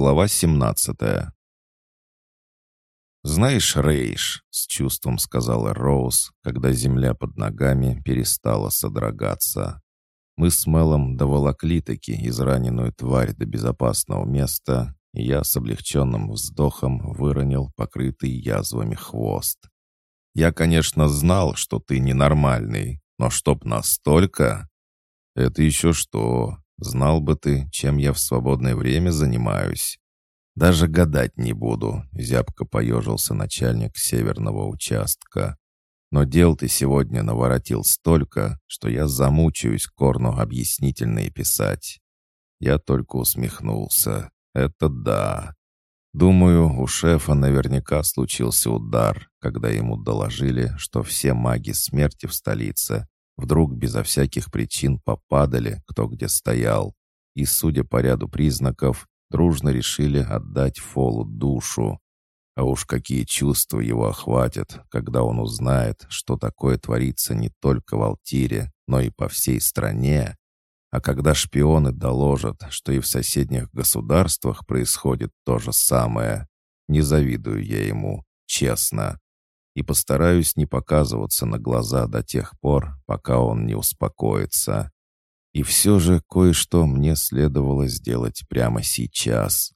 Глава 17 «Знаешь, Рейш», — с чувством сказала Роуз, когда земля под ногами перестала содрогаться. Мы с Мелом доволокли таки израненную тварь до безопасного места, и я с облегченным вздохом выронил покрытый язвами хвост. «Я, конечно, знал, что ты ненормальный, но чтоб настолько...» «Это еще что? Знал бы ты, чем я в свободное время занимаюсь». «Даже гадать не буду», — зябко поежился начальник северного участка. Но дел ты сегодня наворотил столько, что я замучаюсь Корну объяснительные писать». Я только усмехнулся. «Это да. Думаю, у шефа наверняка случился удар, когда ему доложили, что все маги смерти в столице вдруг безо всяких причин попадали, кто где стоял, и, судя по ряду признаков, дружно решили отдать Фолу душу. А уж какие чувства его охватят, когда он узнает, что такое творится не только в Алтире, но и по всей стране. А когда шпионы доложат, что и в соседних государствах происходит то же самое, не завидую я ему, честно. И постараюсь не показываться на глаза до тех пор, пока он не успокоится. И все же кое-что мне следовало сделать прямо сейчас.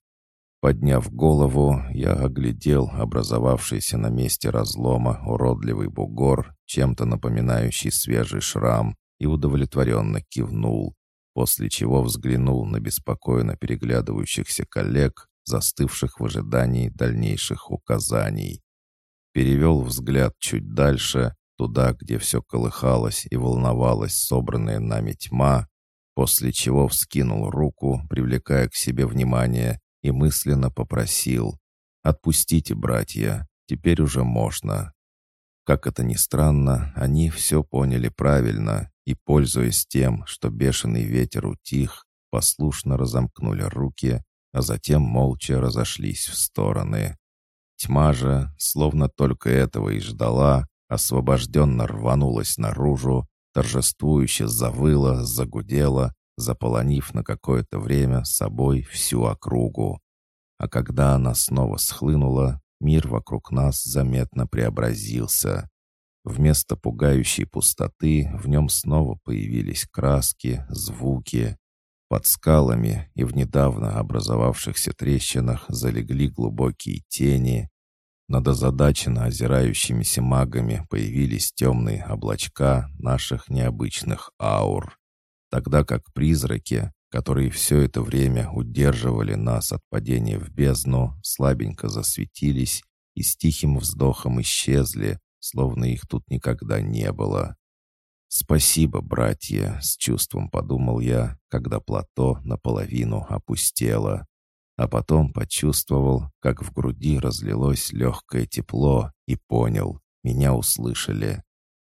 Подняв голову, я оглядел образовавшийся на месте разлома уродливый бугор, чем-то напоминающий свежий шрам, и удовлетворенно кивнул, после чего взглянул на беспокойно переглядывающихся коллег, застывших в ожидании дальнейших указаний. Перевел взгляд чуть дальше, туда, где все колыхалось и волновалась собранная нами тьма, после чего вскинул руку, привлекая к себе внимание, и мысленно попросил «Отпустите, братья, теперь уже можно». Как это ни странно, они все поняли правильно и, пользуясь тем, что бешеный ветер утих, послушно разомкнули руки, а затем молча разошлись в стороны. Тьма же, словно только этого и ждала, освобожденно рванулась наружу, торжествующе завыла, загудела, заполонив на какое-то время собой всю округу. А когда она снова схлынула, мир вокруг нас заметно преобразился. Вместо пугающей пустоты в нем снова появились краски, звуки. Под скалами и в недавно образовавшихся трещинах залегли глубокие тени. Над озадаченно озирающимися магами появились темные облачка наших необычных аур тогда как призраки, которые все это время удерживали нас от падения в бездну, слабенько засветились и с тихим вздохом исчезли, словно их тут никогда не было. «Спасибо, братья», — с чувством подумал я, когда плато наполовину опустело, а потом почувствовал, как в груди разлилось легкое тепло и понял, меня услышали.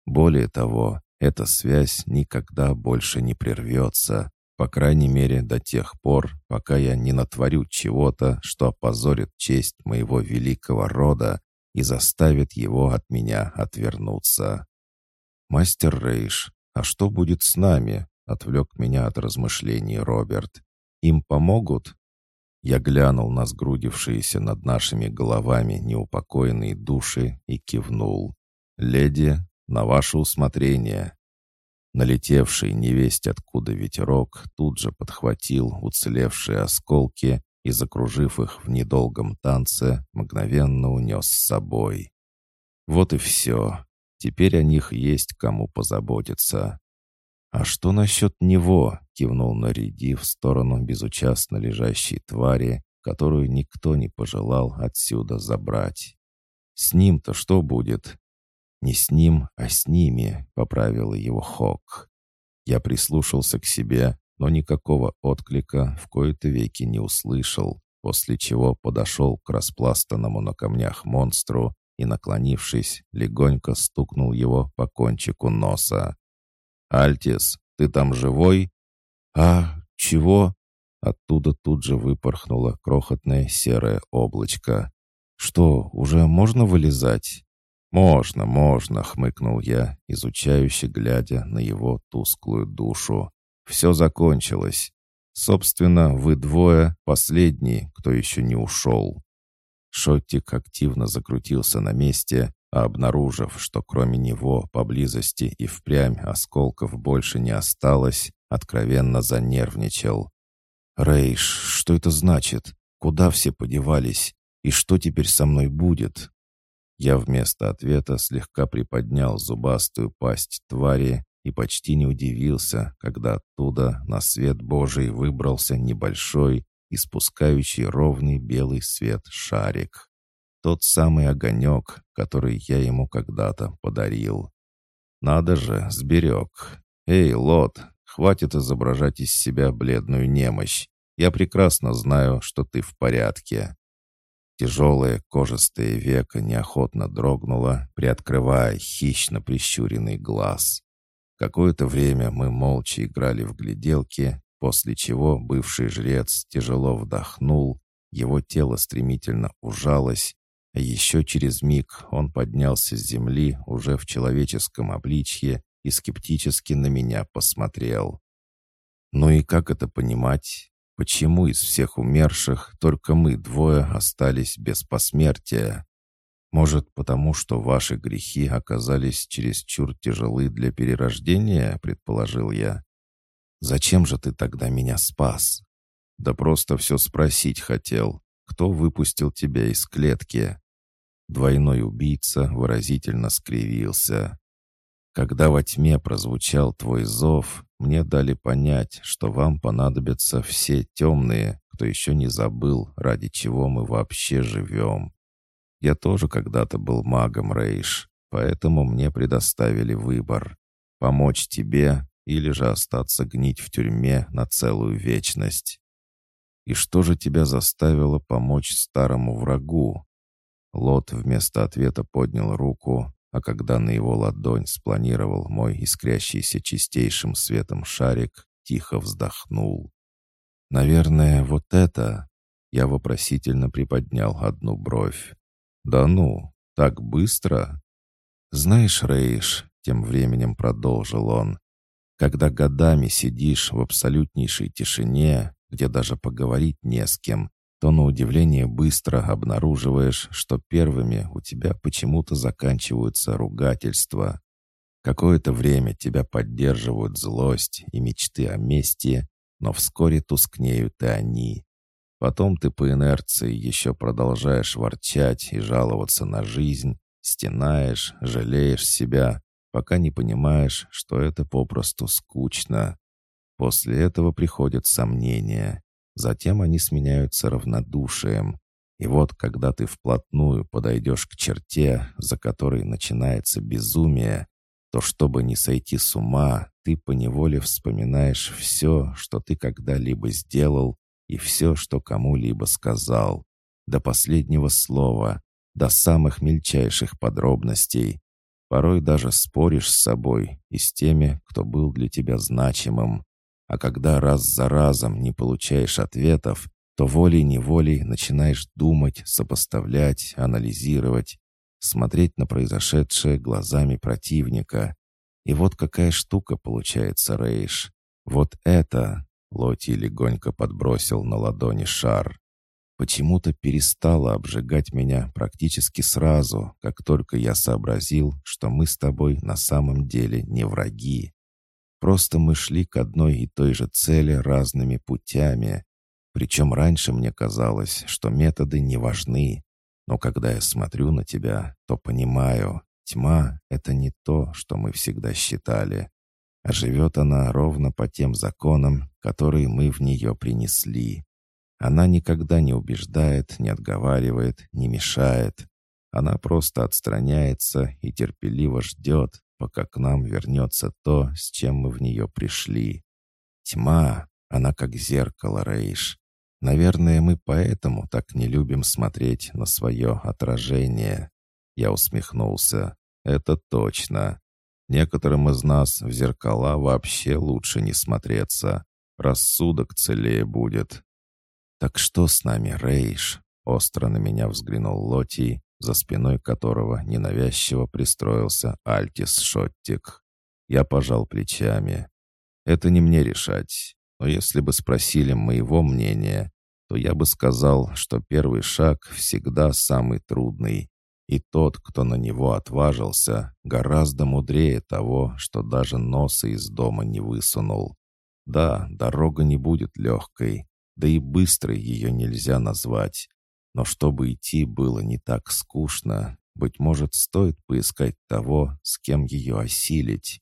Более того, эта связь никогда больше не прервется, по крайней мере до тех пор, пока я не натворю чего-то, что опозорит честь моего великого рода и заставит его от меня отвернуться. «Мастер Рейш, а что будет с нами?» — отвлек меня от размышлений Роберт. «Им помогут?» Я глянул на сгрудившиеся над нашими головами неупокоенные души и кивнул. «Леди, на ваше усмотрение». Налетевший невесть откуда ветерок тут же подхватил уцелевшие осколки и, закружив их в недолгом танце, мгновенно унес с собой. Вот и все. Теперь о них есть кому позаботиться. «А что насчет него?» — кивнул Нариди в сторону безучастно лежащей твари, которую никто не пожелал отсюда забрать. «С ним-то что будет? «Не с ним, а с ними», — поправила его Хок. Я прислушался к себе, но никакого отклика в кои-то веки не услышал, после чего подошел к распластанному на камнях монстру и, наклонившись, легонько стукнул его по кончику носа. «Альтис, ты там живой?» «А, чего?» Оттуда тут же выпорхнуло крохотное серое облачко. «Что, уже можно вылезать?» «Можно, можно», — хмыкнул я, изучающе глядя на его тусклую душу. «Все закончилось. Собственно, вы двое — последние, кто еще не ушел». Шоттик активно закрутился на месте, а обнаружив, что кроме него поблизости и впрямь осколков больше не осталось, откровенно занервничал. «Рейш, что это значит? Куда все подевались? И что теперь со мной будет?» Я вместо ответа слегка приподнял зубастую пасть твари и почти не удивился, когда оттуда на свет Божий выбрался небольшой, испускающий ровный белый свет шарик. Тот самый огонек, который я ему когда-то подарил. Надо же, сберег. Эй, Лот, хватит изображать из себя бледную немощь. Я прекрасно знаю, что ты в порядке. Тяжелое кожистое веко неохотно дрогнуло, приоткрывая хищно прищуренный глаз. Какое-то время мы молча играли в гляделки, после чего бывший жрец тяжело вдохнул, его тело стремительно ужалось, еще через миг он поднялся с земли уже в человеческом обличье и скептически на меня посмотрел. «Ну и как это понимать? Почему из всех умерших только мы двое остались без посмертия? Может, потому что ваши грехи оказались чересчур тяжелы для перерождения, предположил я. Зачем же ты тогда меня спас? Да просто все спросить хотел. Кто выпустил тебя из клетки? Двойной убийца выразительно скривился. Когда во тьме прозвучал твой зов, мне дали понять, что вам понадобятся все темные, кто еще не забыл, ради чего мы вообще живем. Я тоже когда-то был магом, Рейш, поэтому мне предоставили выбор — помочь тебе или же остаться гнить в тюрьме на целую вечность. И что же тебя заставило помочь старому врагу? Лот вместо ответа поднял руку, а когда на его ладонь спланировал мой искрящийся чистейшим светом шарик, тихо вздохнул. «Наверное, вот это...» Я вопросительно приподнял одну бровь. «Да ну, так быстро?» «Знаешь, Рейш», — тем временем продолжил он, «когда годами сидишь в абсолютнейшей тишине, где даже поговорить не с кем, то на удивление быстро обнаруживаешь, что первыми у тебя почему-то заканчиваются ругательства. Какое-то время тебя поддерживают злость и мечты о мести, но вскоре тускнеют и они. Потом ты по инерции еще продолжаешь ворчать и жаловаться на жизнь, стенаешь, жалеешь себя, пока не понимаешь, что это попросту скучно. После этого приходят сомнения. Затем они сменяются равнодушием. И вот, когда ты вплотную подойдешь к черте, за которой начинается безумие, то чтобы не сойти с ума, ты поневоле вспоминаешь все, что ты когда-либо сделал и все, что кому-либо сказал, до последнего слова, до самых мельчайших подробностей. Порой даже споришь с собой и с теми, кто был для тебя значимым. А когда раз за разом не получаешь ответов, то волей-неволей начинаешь думать, сопоставлять, анализировать, смотреть на произошедшее глазами противника. И вот какая штука получается, Рейш. Вот это, Лоти легонько подбросил на ладони шар. Почему-то перестало обжигать меня практически сразу, как только я сообразил, что мы с тобой на самом деле не враги. Просто мы шли к одной и той же цели разными путями. Причем раньше мне казалось, что методы не важны. Но когда я смотрю на тебя, то понимаю, тьма — это не то, что мы всегда считали а живет она ровно по тем законам, которые мы в нее принесли. Она никогда не убеждает, не отговаривает, не мешает. Она просто отстраняется и терпеливо ждет, пока к нам вернется то, с чем мы в нее пришли. Тьма, она как зеркало, Рейш. Наверное, мы поэтому так не любим смотреть на свое отражение. Я усмехнулся. Это точно. Некоторым из нас в зеркала вообще лучше не смотреться. Рассудок целее будет. «Так что с нами, Рейш?» Остро на меня взглянул Лоти, за спиной которого ненавязчиво пристроился Альтис Шоттик. Я пожал плечами. «Это не мне решать. но если бы спросили моего мнения, то я бы сказал, что первый шаг всегда самый трудный, и тот, кто на него отважился, гораздо мудрее того, что даже носа из дома не высунул. Да, дорога не будет легкой, да и быстрой ее нельзя назвать. Но чтобы идти было не так скучно, быть может, стоит поискать того, с кем ее осилить.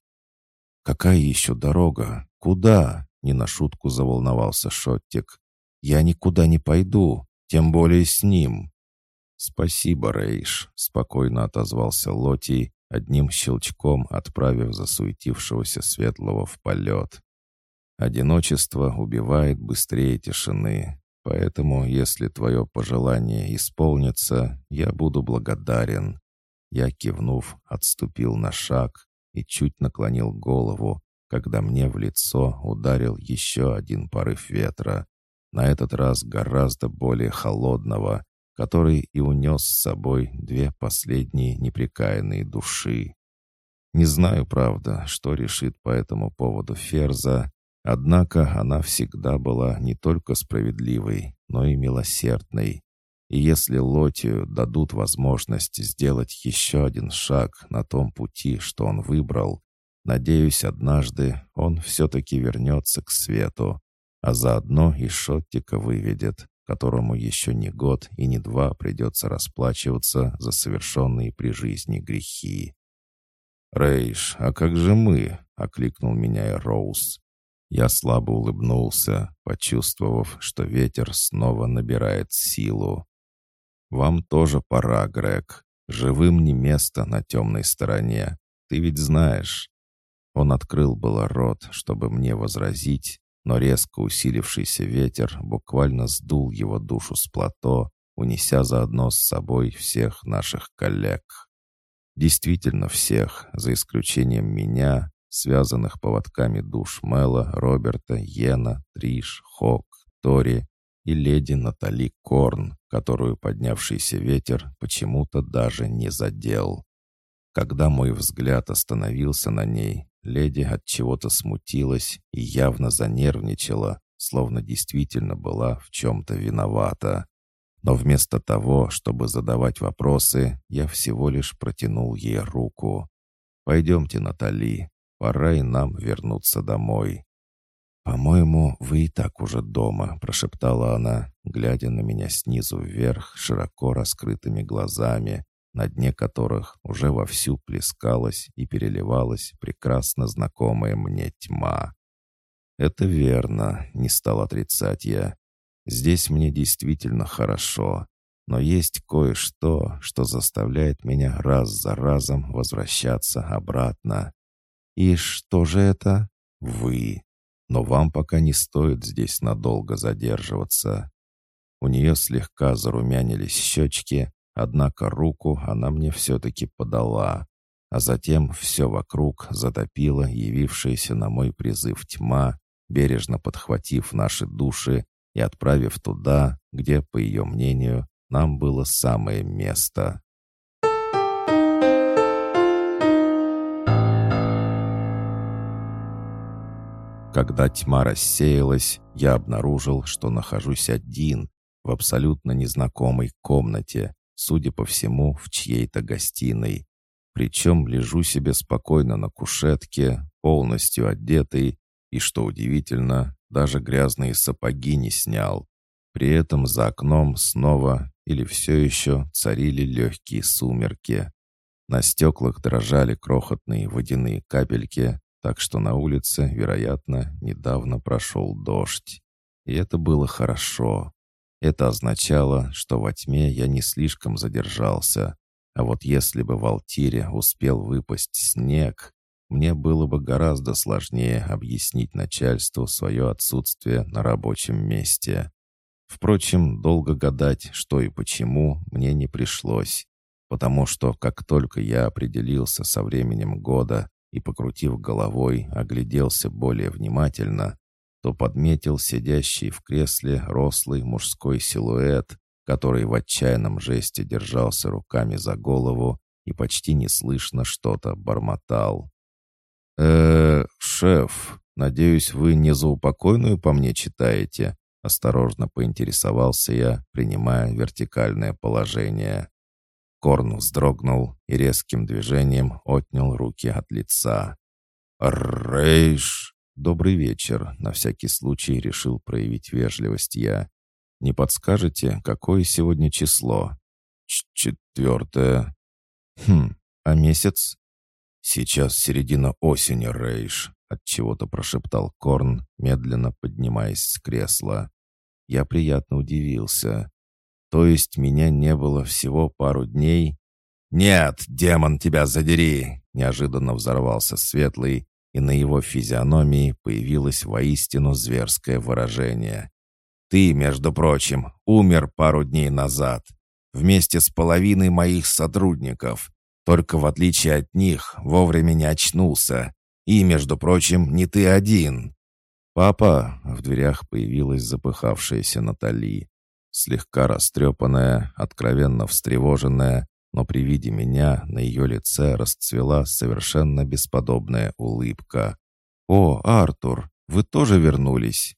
«Какая еще дорога? Куда?» — не на шутку заволновался Шоттик. «Я никуда не пойду, тем более с ним». «Спасибо, Рейш», — спокойно отозвался Лотий, одним щелчком отправив засуетившегося светлого в полет. «Одиночество убивает быстрее тишины, поэтому, если твое пожелание исполнится, я буду благодарен». Я, кивнув, отступил на шаг и чуть наклонил голову, когда мне в лицо ударил еще один порыв ветра, на этот раз гораздо более холодного, который и унес с собой две последние непрекаянные души. Не знаю, правда, что решит по этому поводу Ферза, однако она всегда была не только справедливой, но и милосердной. И если Лотию дадут возможность сделать еще один шаг на том пути, что он выбрал, надеюсь, однажды он все-таки вернется к свету, а заодно и Шоттика выведет которому еще не год и не два придется расплачиваться за совершенные при жизни грехи. «Рейш, а как же мы?» — окликнул меня Роуз. Я слабо улыбнулся, почувствовав, что ветер снова набирает силу. «Вам тоже пора, Грег. Живым не место на темной стороне. Ты ведь знаешь». Он открыл было рот, чтобы мне возразить, но резко усилившийся ветер буквально сдул его душу с плато, унеся заодно с собой всех наших коллег. Действительно всех, за исключением меня, связанных поводками душ Мэла, Роберта, Йена, Триш, Хок, Тори и леди Натали Корн, которую поднявшийся ветер почему-то даже не задел. Когда мой взгляд остановился на ней, Леди от чего-то смутилась и явно занервничала, словно действительно была в чем-то виновата. Но вместо того, чтобы задавать вопросы, я всего лишь протянул ей руку. «Пойдемте, Натали, пора и нам вернуться домой». «По-моему, вы и так уже дома», — прошептала она, глядя на меня снизу вверх широко раскрытыми глазами, на дне которых уже вовсю плескалась и переливалась прекрасно знакомая мне тьма. «Это верно», — не стал отрицать я. «Здесь мне действительно хорошо, но есть кое-что, что заставляет меня раз за разом возвращаться обратно. И что же это? Вы. Но вам пока не стоит здесь надолго задерживаться». У нее слегка зарумянились щечки, Однако руку она мне все-таки подала, а затем все вокруг затопило явившаяся на мой призыв тьма, бережно подхватив наши души и отправив туда, где, по ее мнению, нам было самое место. Когда тьма рассеялась, я обнаружил, что нахожусь один в абсолютно незнакомой комнате, судя по всему, в чьей-то гостиной. Причем лежу себе спокойно на кушетке, полностью одетый, и, что удивительно, даже грязные сапоги не снял. При этом за окном снова или все еще царили легкие сумерки. На стеклах дрожали крохотные водяные капельки, так что на улице, вероятно, недавно прошел дождь. И это было хорошо. Это означало, что во тьме я не слишком задержался. А вот если бы в Алтире успел выпасть снег, мне было бы гораздо сложнее объяснить начальству свое отсутствие на рабочем месте. Впрочем, долго гадать, что и почему, мне не пришлось, потому что как только я определился со временем года и, покрутив головой, огляделся более внимательно, то подметил сидящий в кресле рослый мужской силуэт, который в отчаянном жесте держался руками за голову и почти неслышно что-то бормотал. э шеф!» Надеюсь, вы не заупокойную по мне читаете?» Осторожно поинтересовался я, принимая вертикальное положение. Корн вздрогнул и резким движением отнял руки от лица. «Рейш!» «Добрый вечер!» — на всякий случай решил проявить вежливость я. «Не подскажете, какое сегодня число?» Ч «Четвертое». «Хм, а месяц?» «Сейчас середина осени, Рейш», — отчего-то прошептал Корн, медленно поднимаясь с кресла. Я приятно удивился. «То есть меня не было всего пару дней?» «Нет, демон, тебя задери!» — неожиданно взорвался Светлый, и на его физиономии появилось воистину зверское выражение. «Ты, между прочим, умер пару дней назад, вместе с половиной моих сотрудников, только в отличие от них вовремя не очнулся. И, между прочим, не ты один. «Папа!» — в дверях появилась запыхавшаяся Натали. Слегка растрепанная, откровенно встревоженная, но при виде меня на ее лице расцвела совершенно бесподобная улыбка. «О, Артур, вы тоже вернулись?»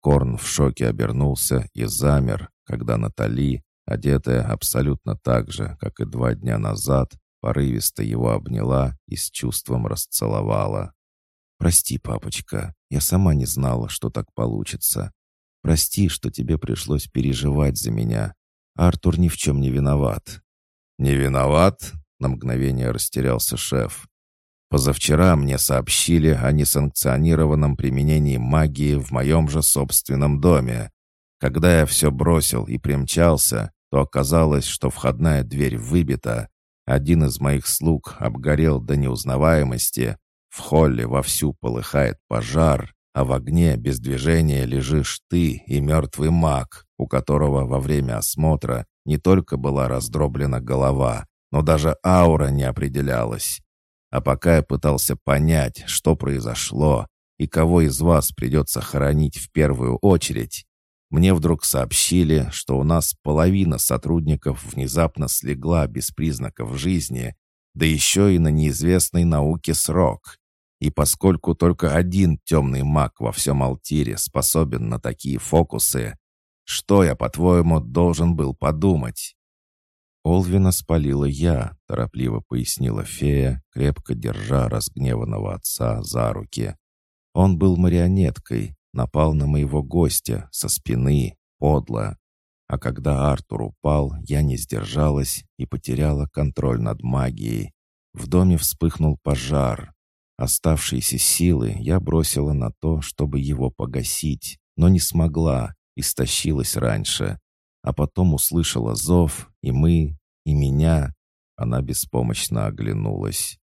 Корн в шоке обернулся и замер, когда Натали, одетая абсолютно так же, как и два дня назад, порывисто его обняла и с чувством расцеловала. «Прости, папочка, я сама не знала, что так получится. Прости, что тебе пришлось переживать за меня. Артур ни в чем не виноват». «Не виноват?» — на мгновение растерялся шеф. «Позавчера мне сообщили о несанкционированном применении магии в моем же собственном доме. Когда я все бросил и примчался, то оказалось, что входная дверь выбита. Один из моих слуг обгорел до неузнаваемости, в холле вовсю полыхает пожар, а в огне без движения лежишь ты и мертвый маг, у которого во время осмотра не только была раздроблена голова, но даже аура не определялась. А пока я пытался понять, что произошло и кого из вас придется хоронить в первую очередь, мне вдруг сообщили, что у нас половина сотрудников внезапно слегла без признаков жизни, да еще и на неизвестной науке срок. И поскольку только один темный маг во всем Алтире способен на такие фокусы, что я, по-твоему, должен был подумать?» «Олвина спалила я», — торопливо пояснила фея, крепко держа разгневанного отца за руки. «Он был марионеткой, напал на моего гостя со спины, подло. А когда Артур упал, я не сдержалась и потеряла контроль над магией. В доме вспыхнул пожар, Оставшиеся силы я бросила на то, чтобы его погасить, но не смогла, истощилась раньше. А потом услышала зов, и мы, и меня. Она беспомощно оглянулась.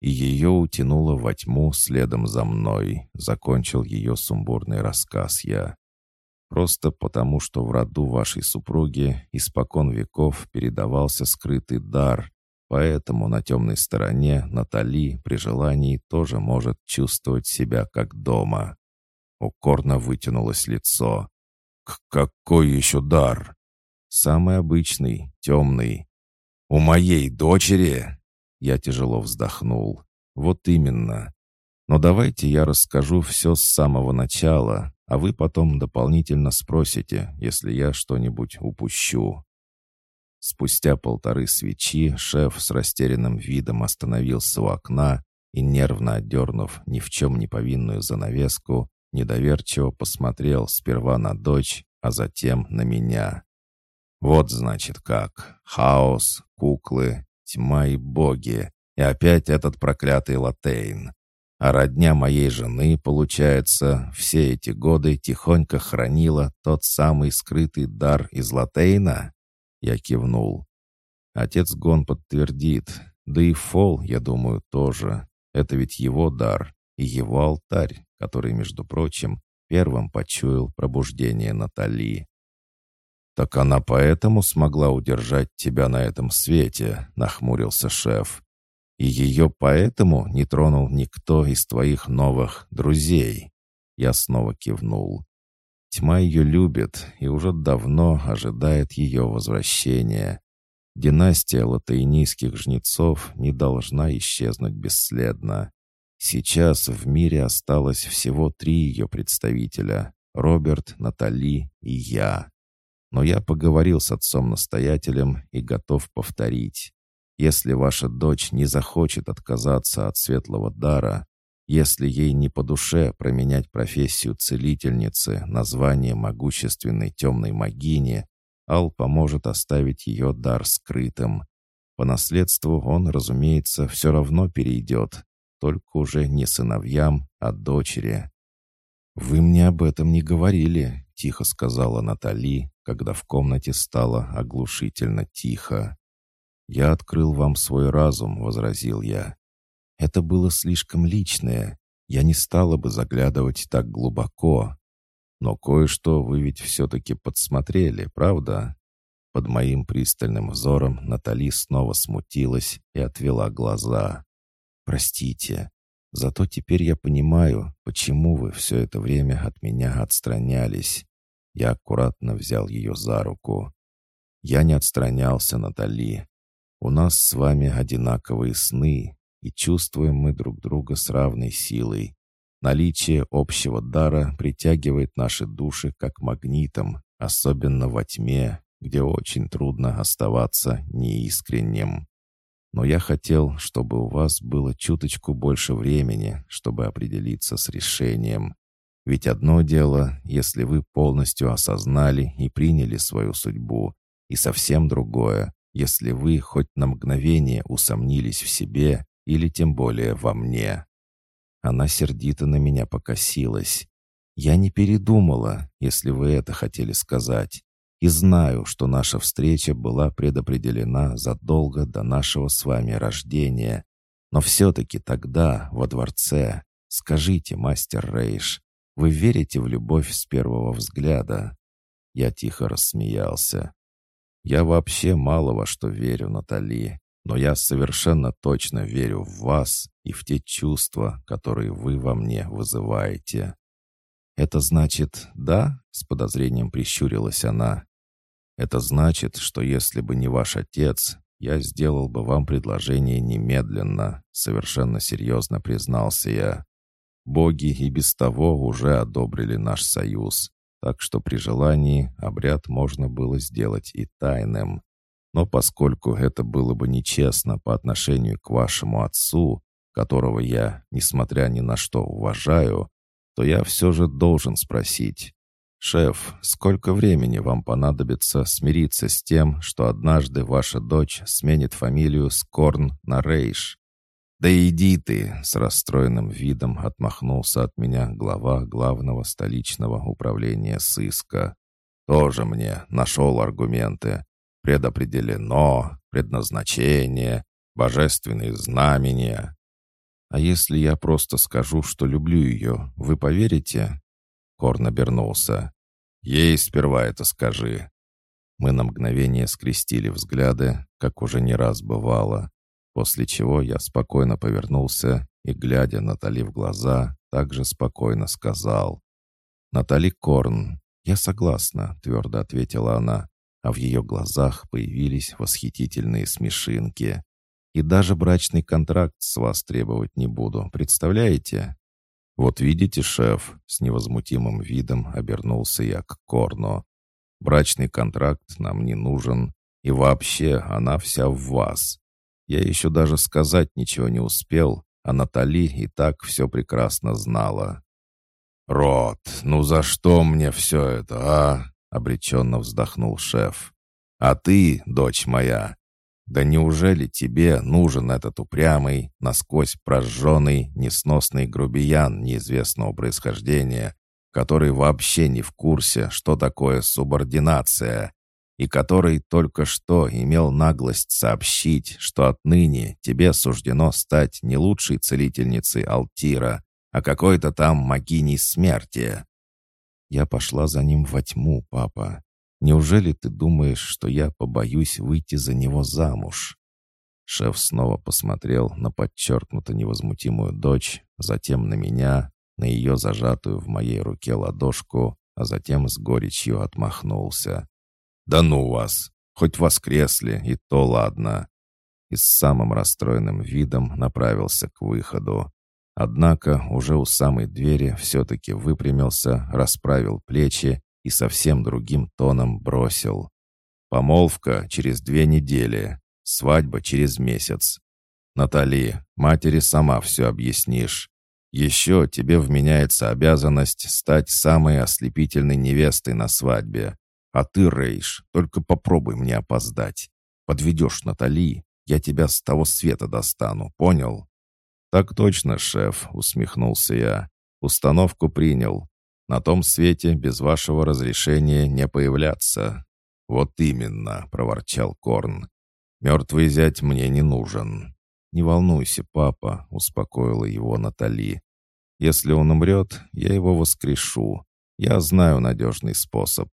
И ее утянуло во тьму следом за мной, закончил ее сумбурный рассказ я. Просто потому, что в роду вашей супруги испокон веков передавался скрытый дар, Поэтому на темной стороне Натали при желании тоже может чувствовать себя как дома. У Корна вытянулось лицо. К «Какой еще дар?» «Самый обычный, темный». «У моей дочери?» Я тяжело вздохнул. «Вот именно. Но давайте я расскажу все с самого начала, а вы потом дополнительно спросите, если я что-нибудь упущу». Спустя полторы свечи шеф с растерянным видом остановился у окна и, нервно отдернув ни в чем не повинную занавеску, недоверчиво посмотрел сперва на дочь, а затем на меня. Вот значит как. Хаос, куклы, тьма и боги. И опять этот проклятый латейн. А родня моей жены, получается, все эти годы тихонько хранила тот самый скрытый дар из латейна? Я кивнул. Отец Гон подтвердит. Да и Фол, я думаю, тоже. Это ведь его дар и его алтарь, который, между прочим, первым почуял пробуждение Натали. «Так она поэтому смогла удержать тебя на этом свете», — нахмурился шеф. «И ее поэтому не тронул никто из твоих новых друзей?» Я снова кивнул. Тьма ее любит и уже давно ожидает ее возвращения. Династия латаинийских жнецов не должна исчезнуть бесследно. Сейчас в мире осталось всего три ее представителя — Роберт, Натали и я. Но я поговорил с отцом-настоятелем и готов повторить. Если ваша дочь не захочет отказаться от светлого дара, если ей не по душе променять профессию целительницы на звание могущественной темной могини, Ал поможет оставить ее дар скрытым. По наследству он, разумеется, все равно перейдет, только уже не сыновьям, а дочери. «Вы мне об этом не говорили», — тихо сказала Натали, когда в комнате стало оглушительно тихо. «Я открыл вам свой разум», — возразил я. «Это было слишком личное. Я не стала бы заглядывать так глубоко. Но кое-что вы ведь все-таки подсмотрели, правда?» Под моим пристальным взором Натали снова смутилась и отвела глаза. «Простите, зато теперь я понимаю, почему вы все это время от меня отстранялись». Я аккуратно взял ее за руку. «Я не отстранялся, Натали. У нас с вами одинаковые сны, и чувствуем мы друг друга с равной силой. Наличие общего дара притягивает наши души как магнитом, особенно во тьме, где очень трудно оставаться неискренним. Но я хотел, чтобы у вас было чуточку больше времени, чтобы определиться с решением. Ведь одно дело, если вы полностью осознали и приняли свою судьбу, и совсем другое, если вы хоть на мгновение усомнились в себе или тем более во мне. Она сердито на меня покосилась. Я не передумала, если вы это хотели сказать, и знаю, что наша встреча была предопределена задолго до нашего с вами рождения. Но все-таки тогда, во дворце, скажите, мастер Рейш, вы верите в любовь с первого взгляда?» Я тихо рассмеялся. Я вообще мало во что верю, Натали, но я совершенно точно верю в вас и в те чувства, которые вы во мне вызываете. Это значит «да?» — с подозрением прищурилась она. Это значит, что если бы не ваш отец, я сделал бы вам предложение немедленно, совершенно серьезно признался я. Боги и без того уже одобрили наш союз. Так что при желании обряд можно было сделать и тайным. Но поскольку это было бы нечестно по отношению к вашему отцу, которого я, несмотря ни на что, уважаю, то я все же должен спросить. «Шеф, сколько времени вам понадобится смириться с тем, что однажды ваша дочь сменит фамилию Скорн на Рейш?» «Да иди ты!» — с расстроенным видом отмахнулся от меня глава главного столичного управления сыска. «Тоже мне нашел аргументы. Предопределено, предназначение, божественные знамения. А если я просто скажу, что люблю ее, вы поверите?» Корн обернулся. «Ей сперва это скажи». Мы на мгновение скрестили взгляды, как уже не раз бывало. После чего я спокойно повернулся и, глядя Натали в глаза, также спокойно сказал. «Натали Корн, я согласна», — твердо ответила она, а в ее глазах появились восхитительные смешинки. «И даже брачный контракт с вас требовать не буду, представляете?» «Вот видите, шеф», — с невозмутимым видом обернулся я к Корну. «Брачный контракт нам не нужен, и вообще она вся в вас. Я еще даже сказать ничего не успел, а Натали и так все прекрасно знала. «Рот, ну за что мне все это, а?» — обреченно вздохнул шеф. «А ты, дочь моя, да неужели тебе нужен этот упрямый, насквозь прожженный, несносный грубиян неизвестного происхождения, который вообще не в курсе, что такое субординация, и который только что имел наглость сообщить, что отныне тебе суждено стать не лучшей целительницей Алтира, а какой-то там магиней смерти. Я пошла за ним во тьму, папа. Неужели ты думаешь, что я побоюсь выйти за него замуж?» Шеф снова посмотрел на подчеркнуто невозмутимую дочь, затем на меня, на ее зажатую в моей руке ладошку, а затем с горечью отмахнулся. «Да ну вас! Хоть воскресли, и то ладно!» И с самым расстроенным видом направился к выходу. Однако уже у самой двери все-таки выпрямился, расправил плечи и совсем другим тоном бросил. «Помолвка через две недели, свадьба через месяц. Натали, матери сама все объяснишь. Еще тебе вменяется обязанность стать самой ослепительной невестой на свадьбе. А ты, Рейш, только попробуй мне опоздать. Подведешь Натали, я тебя с того света достану, понял?» «Так точно, шеф», — усмехнулся я. «Установку принял. На том свете без вашего разрешения не появляться». «Вот именно», — проворчал Корн. «Мертвый зять мне не нужен». «Не волнуйся, папа», — успокоила его Натали. «Если он умрет, я его воскрешу. Я знаю надежный способ».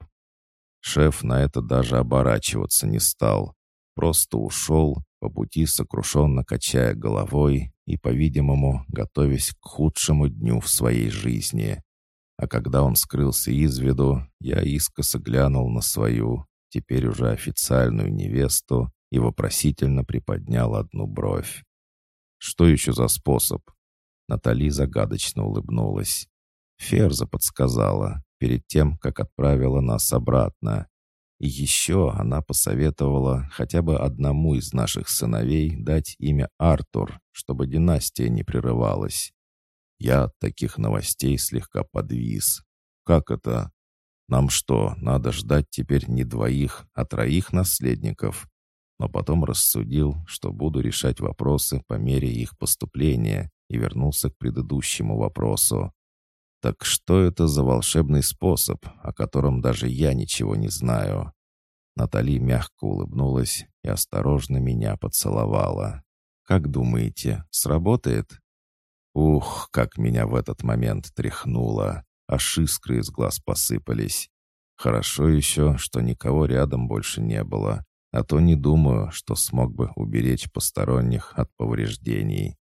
Шеф на это даже оборачиваться не стал. Просто ушел, по пути сокрушенно качая головой и, по-видимому, готовясь к худшему дню в своей жизни. А когда он скрылся из виду, я искоса глянул на свою, теперь уже официальную невесту, и вопросительно приподнял одну бровь. «Что еще за способ?» Натали загадочно улыбнулась. Ферза подсказала, перед тем, как отправила нас обратно. И еще она посоветовала хотя бы одному из наших сыновей дать имя Артур, чтобы династия не прерывалась. Я от таких новостей слегка подвис. Как это? Нам что, надо ждать теперь не двоих, а троих наследников? Но потом рассудил, что буду решать вопросы по мере их поступления и вернулся к предыдущему вопросу. Так что это за волшебный способ, о котором даже я ничего не знаю? Натали мягко улыбнулась и осторожно меня поцеловала. Как думаете, сработает? Ух, как меня в этот момент тряхнуло, аж искры из глаз посыпались. Хорошо еще, что никого рядом больше не было, а то не думаю, что смог бы уберечь посторонних от повреждений.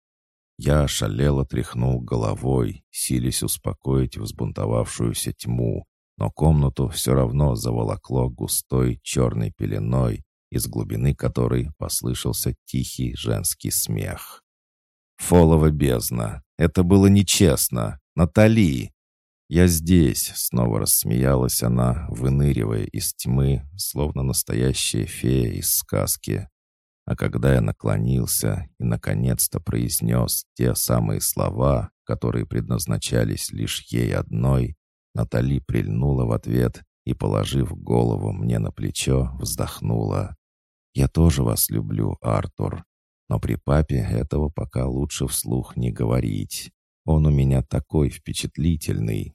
Я ошалело тряхнул головой, силясь успокоить взбунтовавшуюся тьму, но комнату все равно заволокло густой черной пеленой, из глубины которой послышался тихий женский смех. «Фолова бездна! Это было нечестно! Натали!» «Я здесь!» — снова рассмеялась она, выныривая из тьмы, словно настоящая фея из сказки. А когда я наклонился и наконец-то произнес те самые слова, которые предназначались лишь ей одной, Натали прильнула в ответ и, положив голову мне на плечо, вздохнула. «Я тоже вас люблю, Артур, но при папе этого пока лучше вслух не говорить. Он у меня такой впечатлительный,